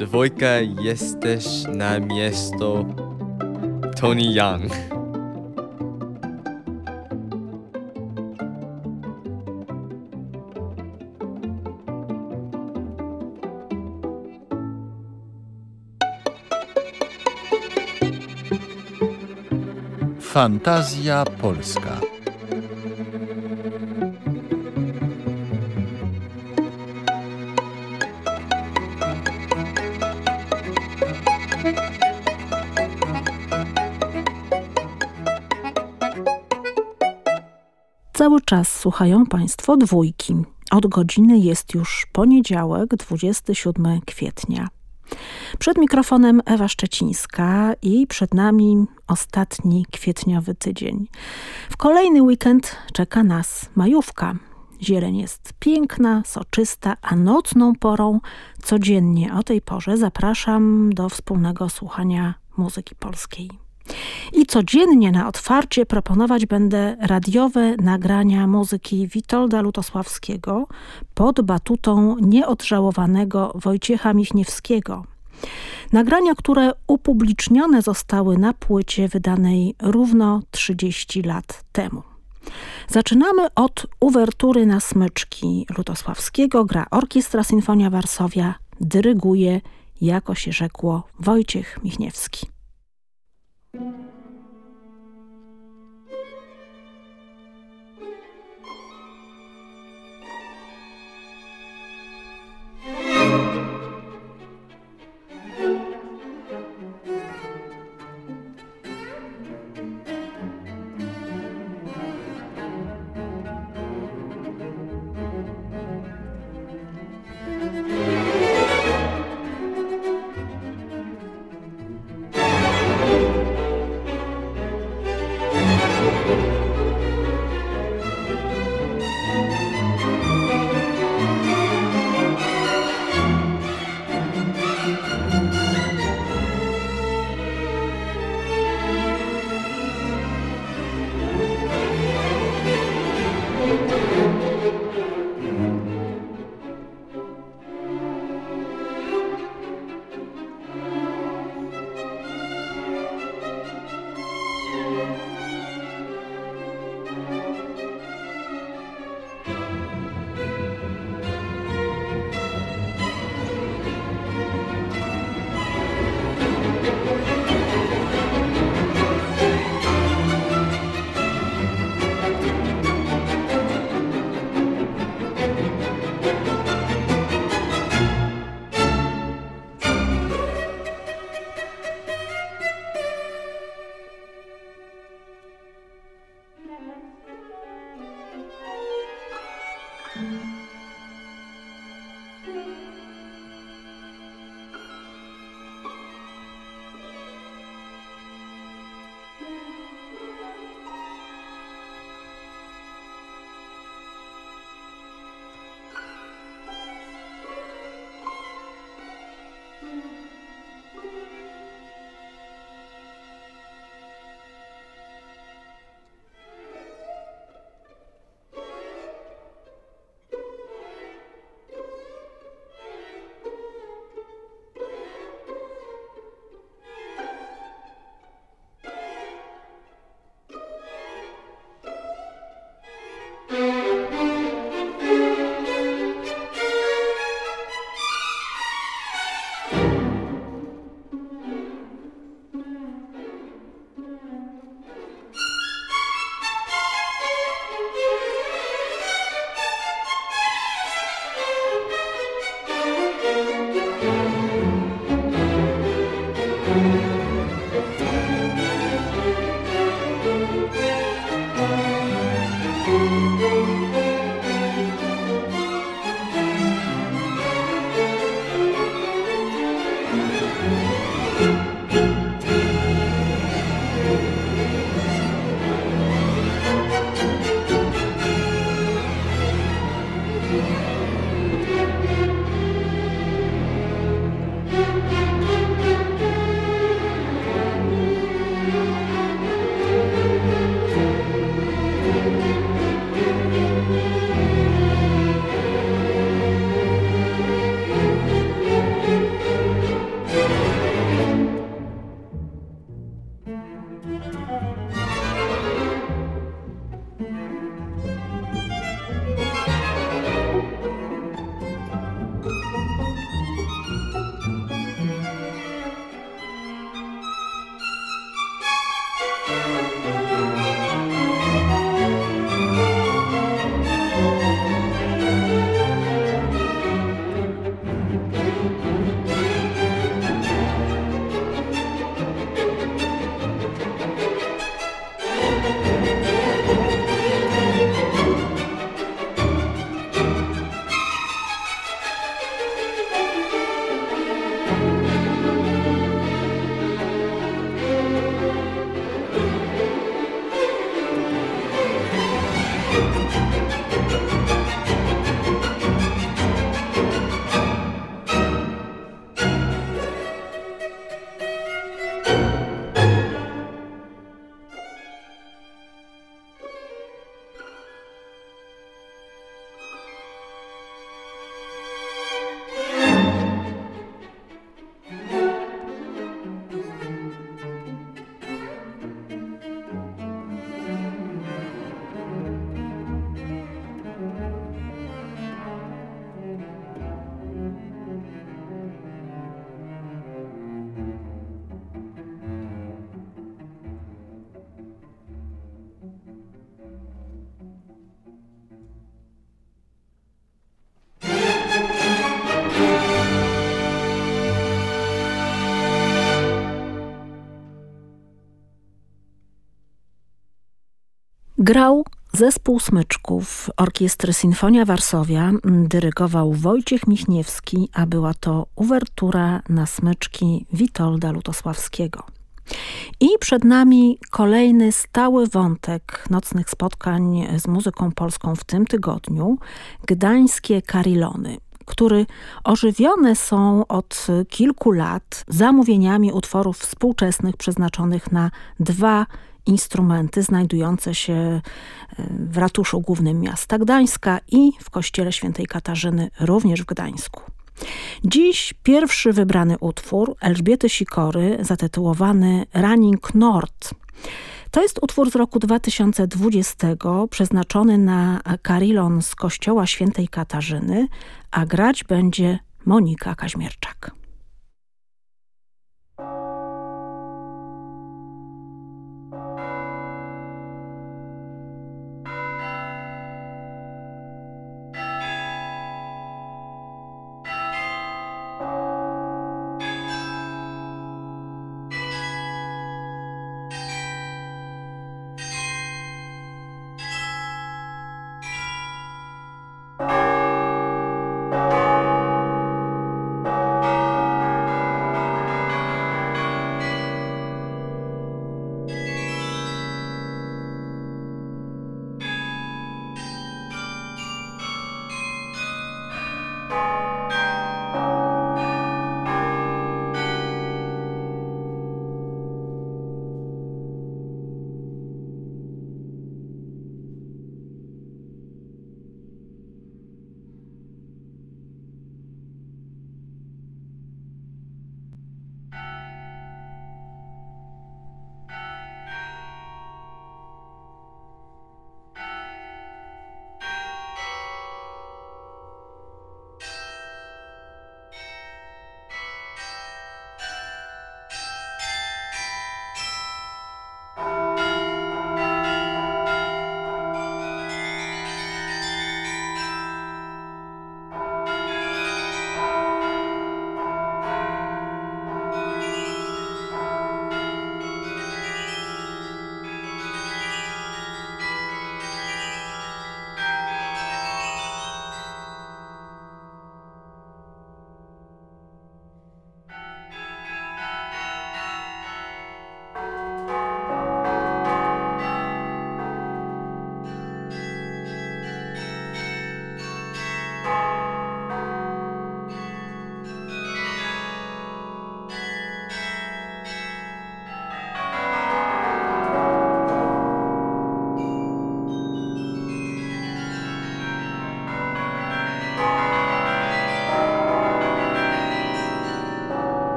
Dwójka jesteś na miasto Tony Young. Fantazja Polska. Słuchają Państwo dwójki. Od godziny jest już poniedziałek, 27 kwietnia. Przed mikrofonem Ewa Szczecińska i przed nami ostatni kwietniowy tydzień. W kolejny weekend czeka nas majówka. Zieleń jest piękna, soczysta, a nocną porą codziennie o tej porze zapraszam do wspólnego słuchania muzyki polskiej. I codziennie na otwarcie proponować będę radiowe nagrania muzyki Witolda Lutosławskiego pod batutą nieodżałowanego Wojciecha Michniewskiego. Nagrania, które upublicznione zostały na płycie wydanej równo 30 lat temu. Zaczynamy od uwertury na smyczki Lutosławskiego, gra Orkiestra Sinfonia Warszawia, dyryguje, jako się rzekło, Wojciech Michniewski. Thank you. Grał zespół smyczków Orkiestry Sinfonia Warszawia, dyrygował Wojciech Michniewski, a była to uwertura na smyczki Witolda Lutosławskiego. I przed nami kolejny stały wątek nocnych spotkań z muzyką polską w tym tygodniu, Gdańskie Karilony który ożywione są od kilku lat zamówieniami utworów współczesnych przeznaczonych na dwa instrumenty znajdujące się e, w ratuszu głównym miasta Gdańska i w kościele świętej Katarzyny również w Gdańsku. Dziś pierwszy wybrany utwór Elżbiety Sikory zatytułowany Running North. To jest utwór z roku 2020 przeznaczony na karilon z kościoła świętej Katarzyny, a grać będzie Monika Kaźmierczak.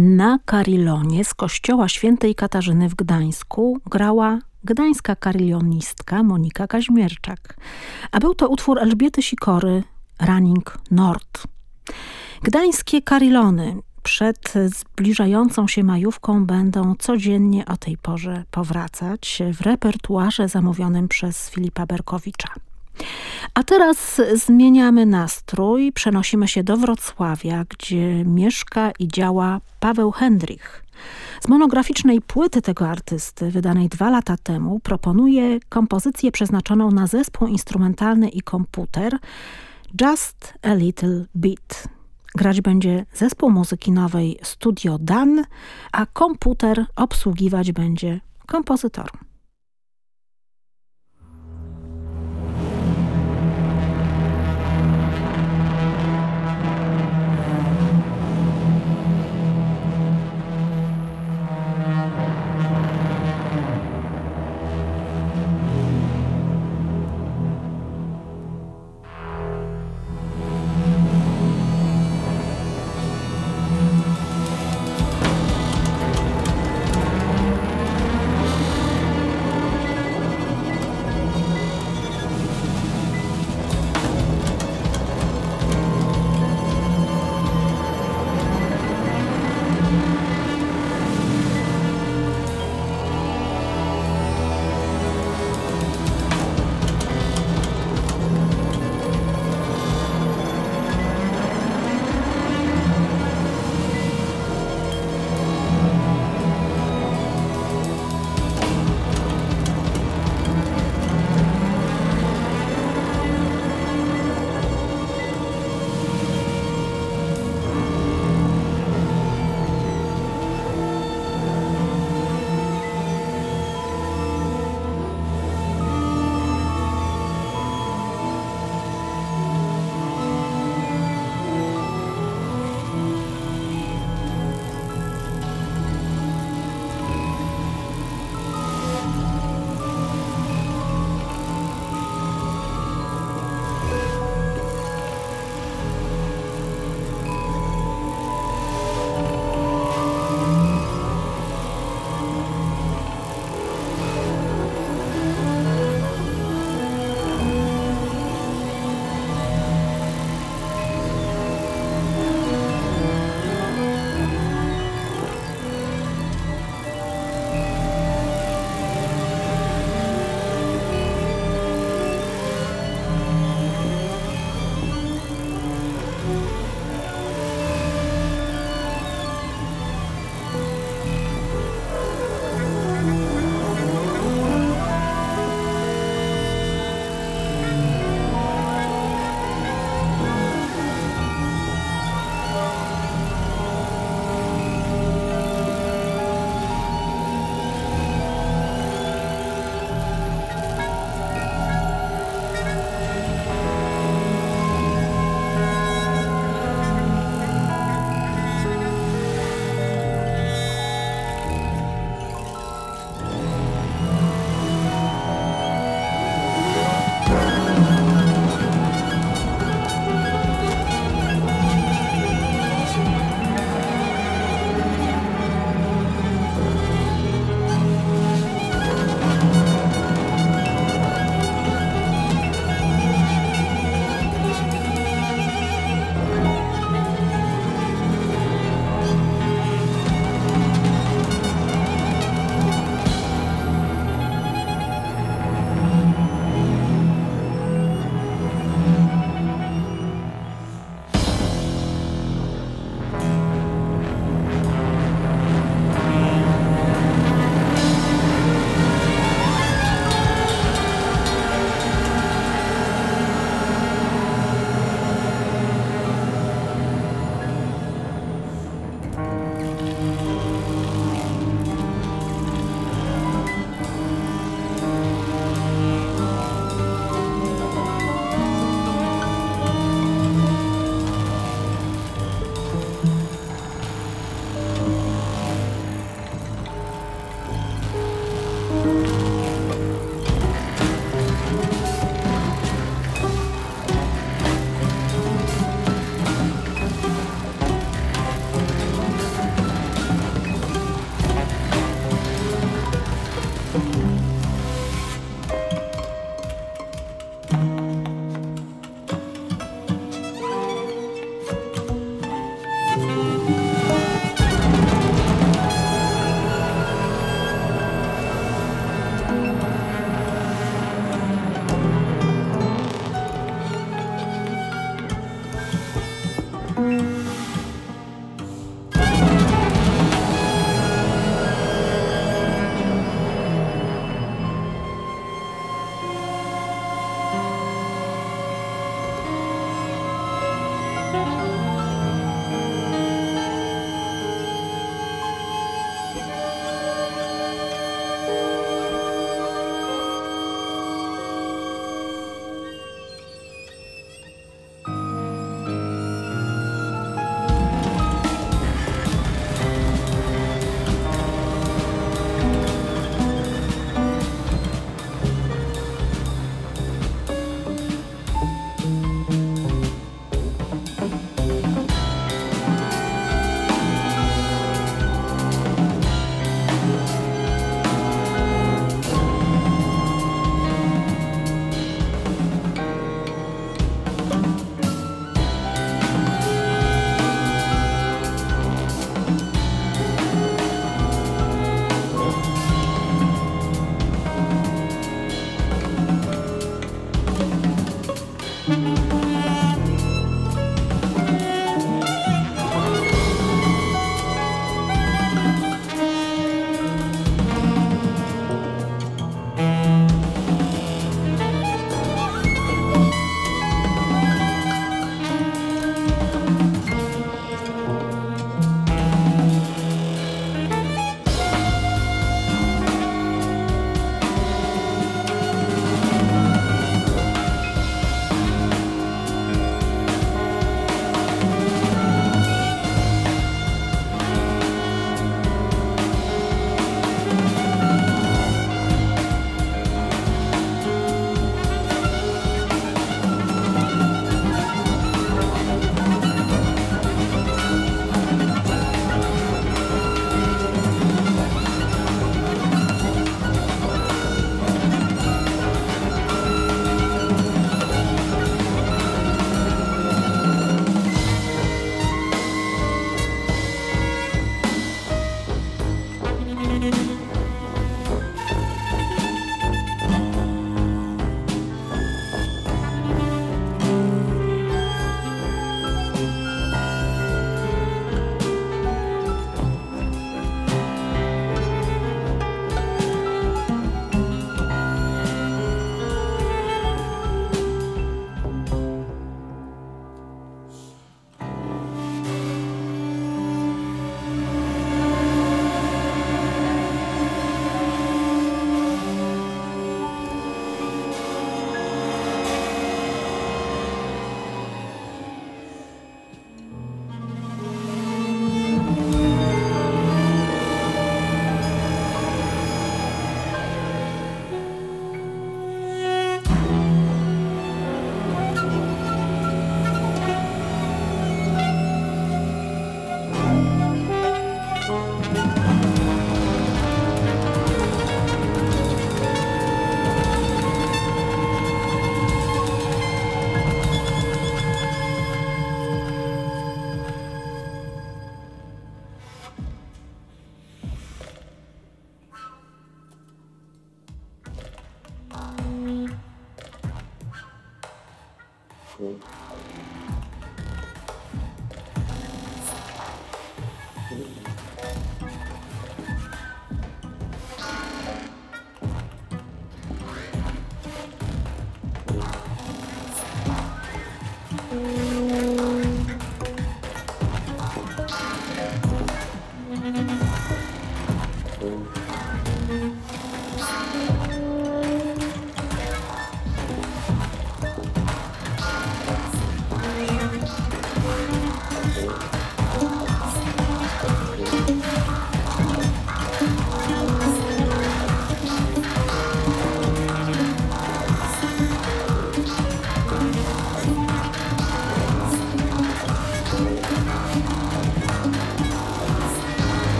Na karilonie z kościoła świętej Katarzyny w Gdańsku grała gdańska karilionistka Monika Kaźmierczak, a był to utwór Elżbiety Sikory Running Nord. Gdańskie karilony przed zbliżającą się majówką będą codziennie o tej porze powracać w repertuarze zamówionym przez Filipa Berkowicza. A teraz zmieniamy nastrój, przenosimy się do Wrocławia, gdzie mieszka i działa Paweł Hendrich. Z monograficznej płyty tego artysty, wydanej dwa lata temu, proponuje kompozycję przeznaczoną na zespół instrumentalny i komputer Just a Little Bit. Grać będzie zespół muzyki nowej Studio Dan, a komputer obsługiwać będzie kompozytor.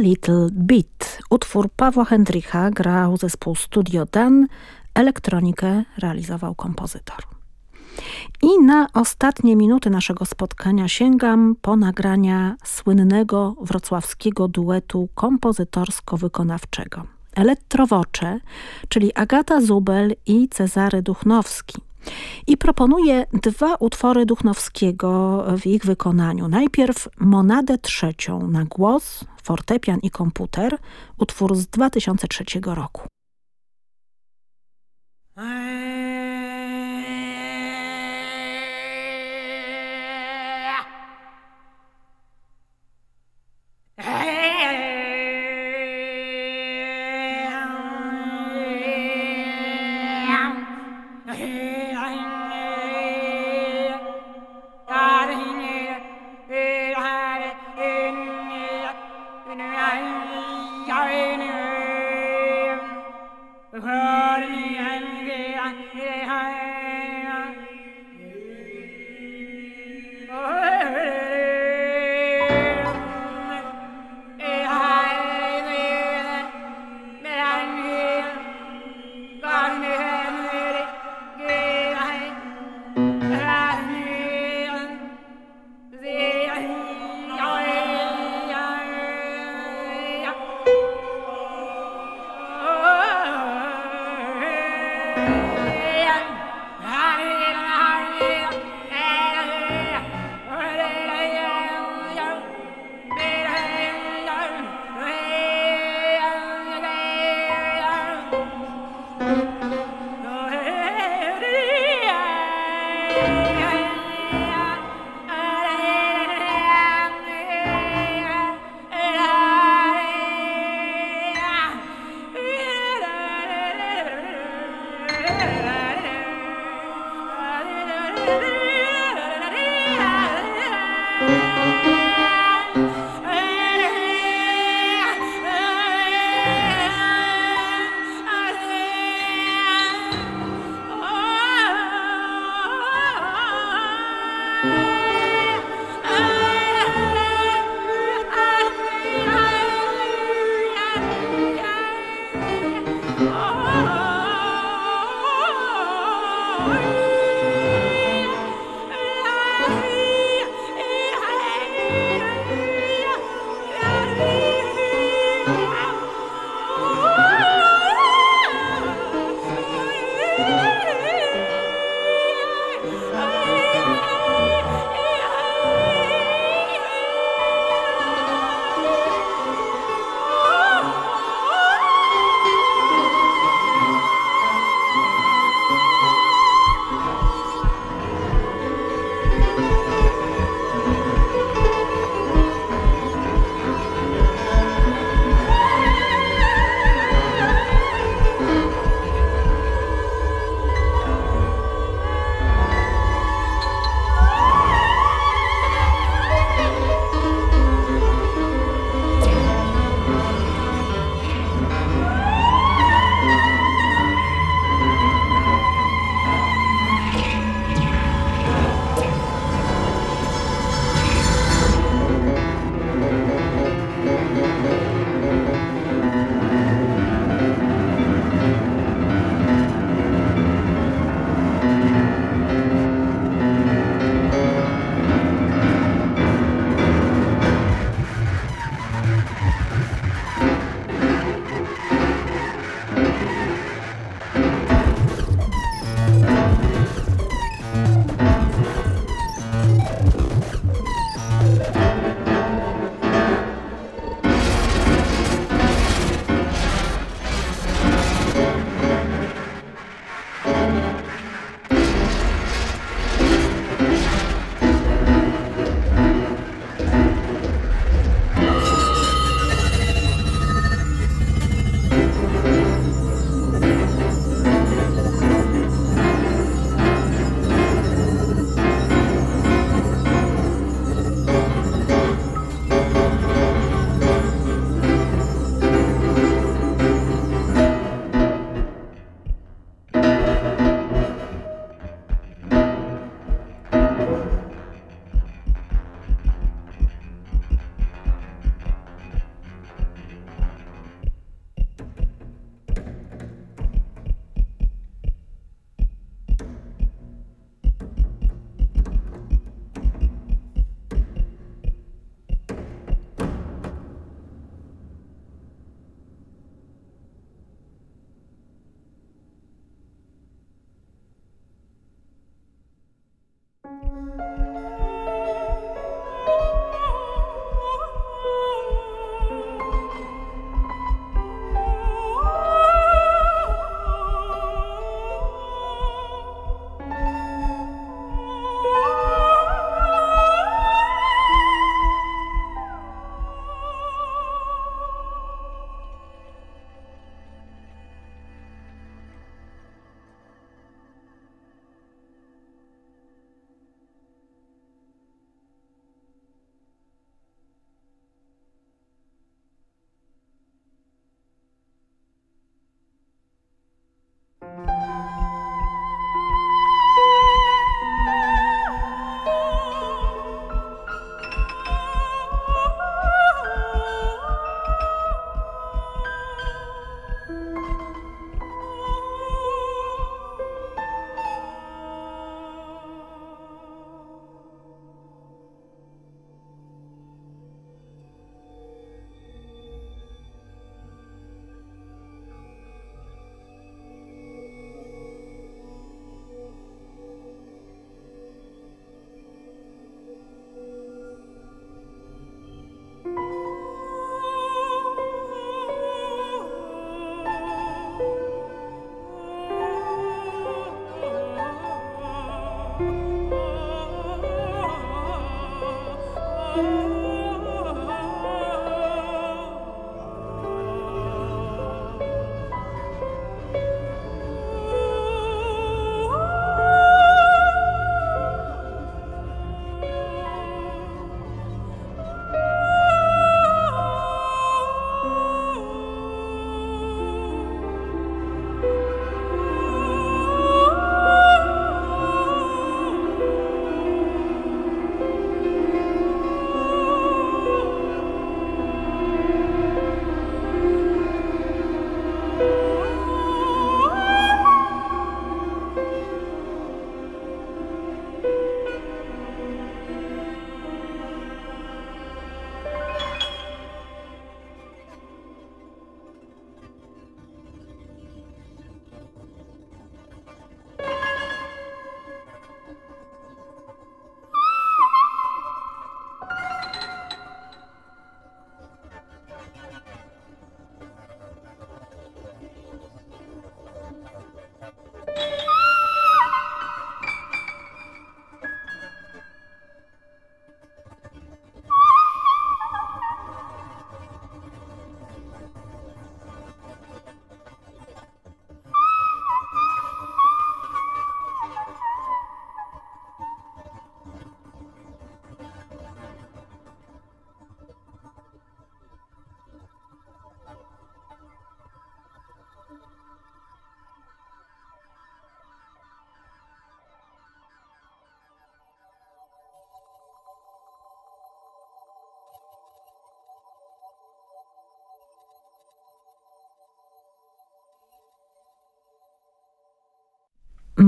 Little Bit. Utwór Pawła Hendricha grał zespół Studio Dan, elektronikę realizował kompozytor. I na ostatnie minuty naszego spotkania sięgam po nagrania słynnego wrocławskiego duetu kompozytorsko-wykonawczego. Elektrowocze, czyli Agata Zubel i Cezary Duchnowski. I proponuję dwa utwory Duchnowskiego w ich wykonaniu. Najpierw Monadę trzecią na głos, fortepian i komputer, utwór z 2003 roku.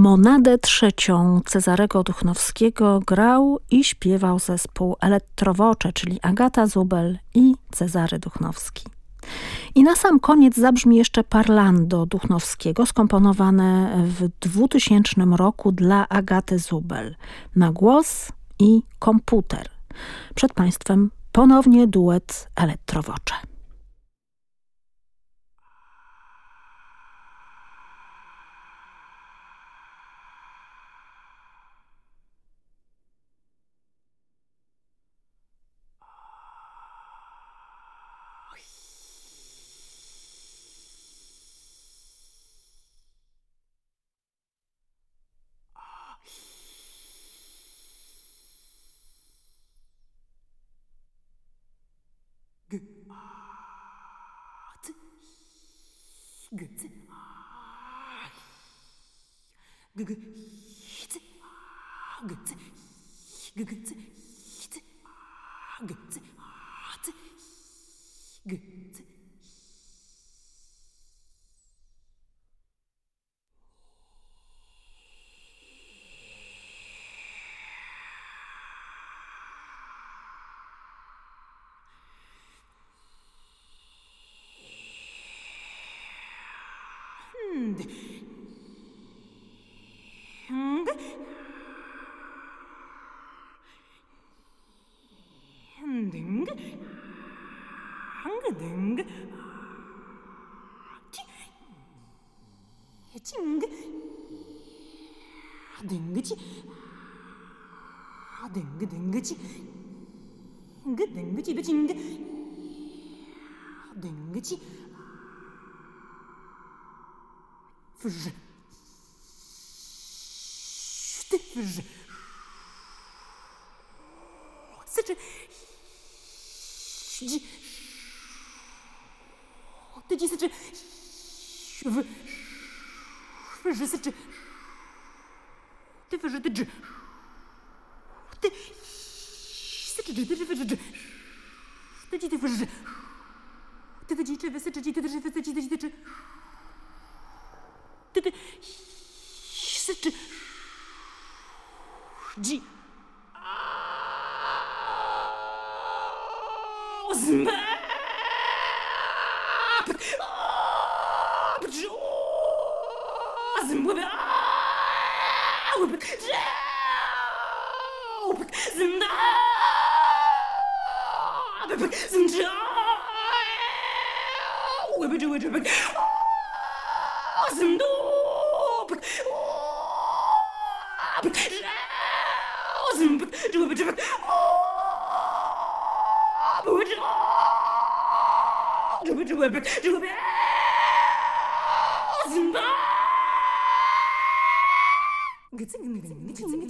Monadę trzecią Cezarego Duchnowskiego grał i śpiewał zespół Elektrowocze, czyli Agata Zubel i Cezary Duchnowski. I na sam koniec zabrzmi jeszcze Parlando Duchnowskiego, skomponowane w 2000 roku dla Agaty Zubel na głos i komputer. Przed Państwem ponownie duet Elektrowocze. G A T G T G G T G T G G T dingachi. Dingachi the ching. Dingachi. Fż. Ty fż. Syczy. Dzi. Ty dzi syczy. W. Fż syczy. Ty fż ty dż. Ty. Syczy dż. Ty dż fż dż. Ty dzi ty fż. Ty ty dzi czy wysyczy dzi ty dż ty dzi ty dzi ty dż. Ty ty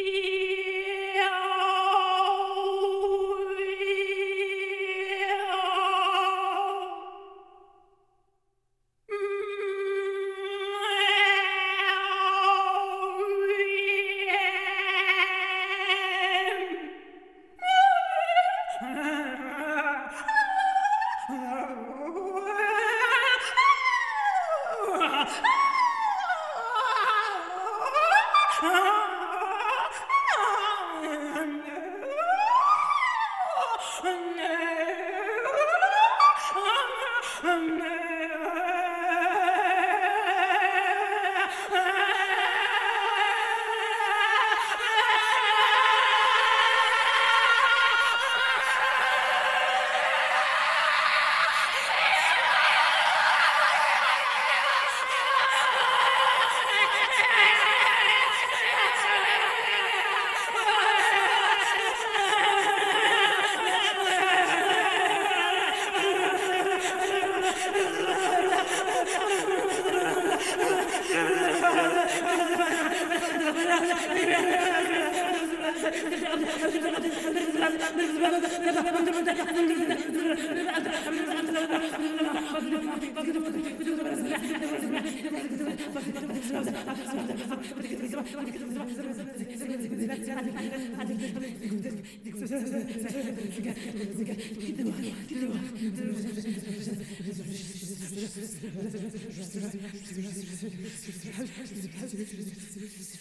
Je suis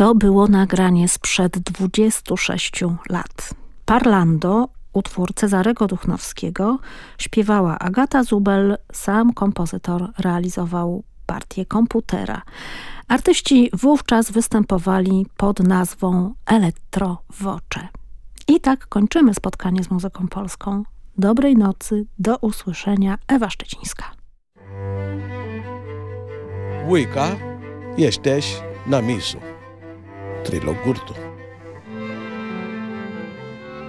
To było nagranie sprzed 26 lat. Parlando, utwór Cezarego Duchnowskiego, śpiewała Agata Zubel, sam kompozytor realizował partię komputera. Artyści wówczas występowali pod nazwą Elektro Voce. I tak kończymy spotkanie z muzyką polską. Dobrej nocy, do usłyszenia. Ewa Szczecińska. Wujka, jesteś na miejscu. Trilogurtu.